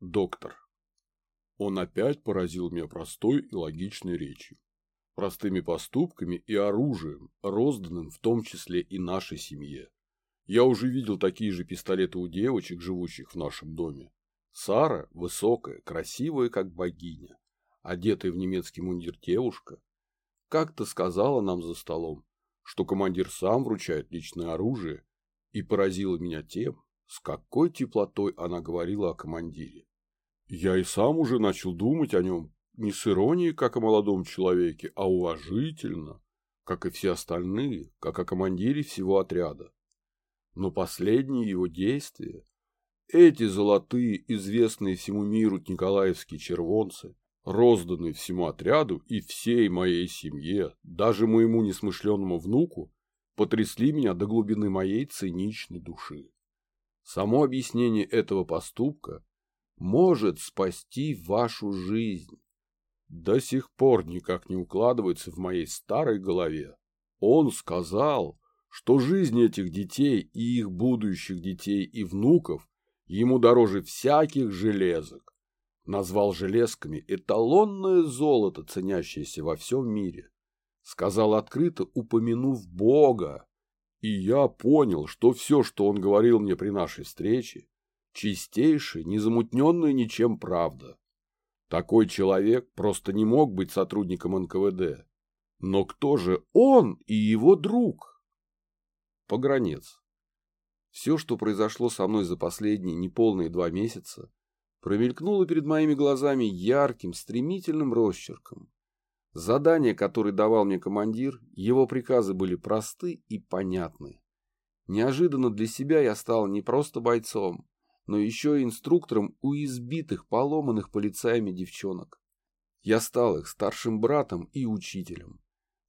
Доктор. Он опять поразил меня простой и логичной речью, простыми поступками и оружием, розданным в том числе и нашей семье. Я уже видел такие же пистолеты у девочек, живущих в нашем доме. Сара, высокая, красивая, как богиня, одетая в немецкий мундир девушка, как-то сказала нам за столом, что командир сам вручает личное оружие, и поразила меня тем, с какой теплотой она говорила о командире. Я и сам уже начал думать о нем не с иронией, как о молодом человеке, а уважительно, как и все остальные, как о командире всего отряда. Но последние его действия, эти золотые, известные всему миру николаевские червонцы, розданные всему отряду и всей моей семье, даже моему несмышленному внуку, потрясли меня до глубины моей циничной души. Само объяснение этого поступка может спасти вашу жизнь. До сих пор никак не укладывается в моей старой голове. Он сказал, что жизнь этих детей и их будущих детей и внуков ему дороже всяких железок. Назвал железками эталонное золото, ценящееся во всем мире. Сказал открыто, упомянув Бога. И я понял, что все, что он говорил мне при нашей встрече, чистейшая, незамутненная ничем правда. Такой человек просто не мог быть сотрудником НКВД. Но кто же он и его друг? Погранец. Все, что произошло со мной за последние неполные два месяца, промелькнуло перед моими глазами ярким, стремительным росчерком. Задания, которые давал мне командир, его приказы были просты и понятны. Неожиданно для себя я стал не просто бойцом, но еще и инструктором у избитых, поломанных полицаями девчонок. Я стал их старшим братом и учителем,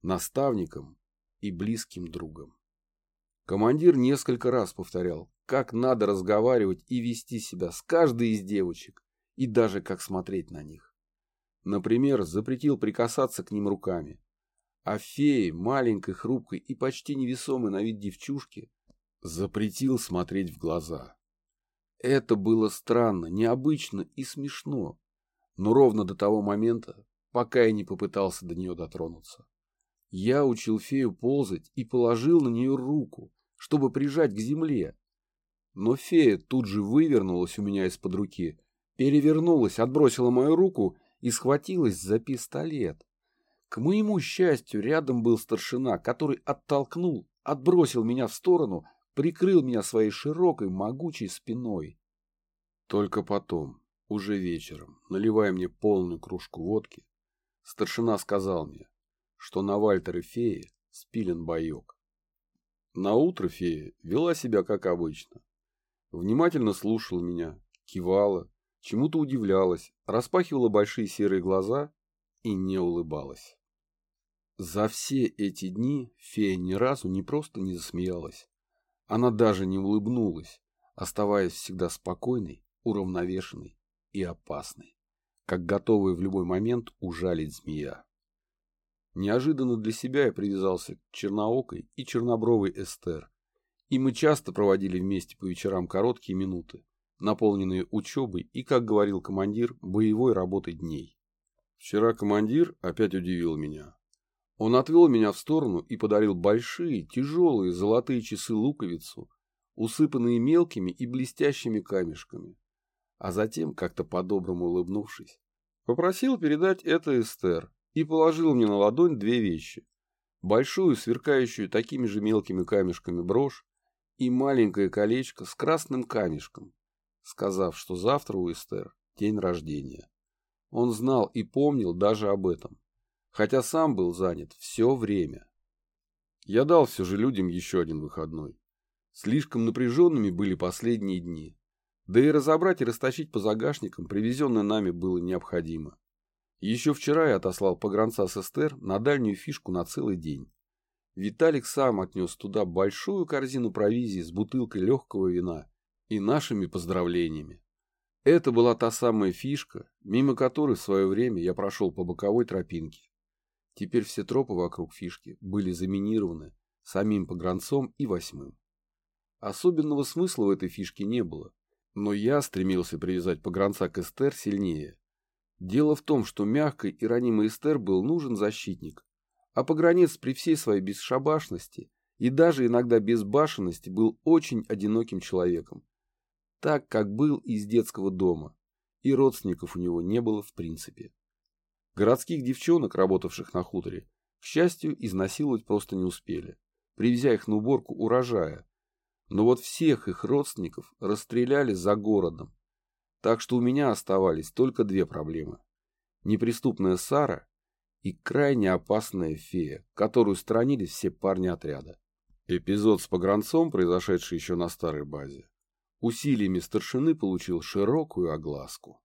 наставником и близким другом. Командир несколько раз повторял, как надо разговаривать и вести себя с каждой из девочек, и даже как смотреть на них. Например, запретил прикасаться к ним руками. А фее, маленькой, хрупкой и почти невесомой на вид девчушки, запретил смотреть в глаза. Это было странно, необычно и смешно, но ровно до того момента, пока я не попытался до нее дотронуться. Я учил фею ползать и положил на нее руку, чтобы прижать к земле. Но фея тут же вывернулась у меня из-под руки, перевернулась, отбросила мою руку и схватилась за пистолет. К моему счастью, рядом был старшина, который оттолкнул, отбросил меня в сторону, прикрыл меня своей широкой, могучей спиной. Только потом, уже вечером, наливая мне полную кружку водки, старшина сказал мне, что на Вальтере феи спилен боек. На утро фея вела себя как обычно. Внимательно слушала меня, кивала, чему-то удивлялась, распахивала большие серые глаза и не улыбалась. За все эти дни фея ни разу не просто не засмеялась, она даже не улыбнулась, оставаясь всегда спокойной, уравновешенной и опасной, как готовая в любой момент ужалить змея. Неожиданно для себя я привязался к черноокой и чернобровой Эстер, и мы часто проводили вместе по вечерам короткие минуты, наполненные учебой и, как говорил командир, боевой работой дней. Вчера командир опять удивил меня. Он отвел меня в сторону и подарил большие, тяжелые золотые часы-луковицу, усыпанные мелкими и блестящими камешками. А затем, как-то по-доброму улыбнувшись, попросил передать это Эстер и положил мне на ладонь две вещи. Большую, сверкающую такими же мелкими камешками брошь и маленькое колечко с красным камешком, сказав, что завтра у Эстер день рождения. Он знал и помнил даже об этом хотя сам был занят все время. Я дал все же людям еще один выходной. Слишком напряженными были последние дни. Да и разобрать и растащить по загашникам привезенное нами было необходимо. Еще вчера я отослал погранца с Эстер на дальнюю фишку на целый день. Виталик сам отнес туда большую корзину провизии с бутылкой легкого вина и нашими поздравлениями. Это была та самая фишка, мимо которой в свое время я прошел по боковой тропинке. Теперь все тропы вокруг фишки были заминированы самим погранцом и восьмым. Особенного смысла в этой фишке не было. Но я стремился привязать погранца к Эстер сильнее. Дело в том, что мягкой и ранимой Эстер был нужен защитник, а погранец при всей своей бесшабашности и даже иногда безбашенности был очень одиноким человеком, так как был из детского дома, и родственников у него не было в принципе. Городских девчонок, работавших на хуторе, к счастью, изнасиловать просто не успели, привезя их на уборку урожая. Но вот всех их родственников расстреляли за городом. Так что у меня оставались только две проблемы. Неприступная Сара и крайне опасная фея, которую сторонились все парни отряда. Эпизод с погранцом, произошедший еще на старой базе, усилиями старшины получил широкую огласку.